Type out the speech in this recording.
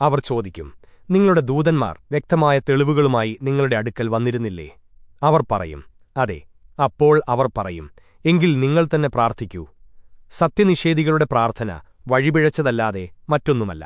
അവർ ചോദിക്കും നിങ്ങളുടെ ദൂതന്മാർ വ്യക്തമായ തെളിവുകളുമായി നിങ്ങളുടെ അടുക്കൽ വന്നിരുന്നില്ലേ? അവർ പറയും അതെ അപ്പോൾ അവർ പറയും എങ്കിൽ നിങ്ങൾ തന്നെ പ്രാർത്ഥിക്കൂ. സത്യനിഷേധികളുടെ പ്രാർത്ഥന വഴിപിഴച്ചതല്ലാതെ മറ്റൊന്നുമല്ല.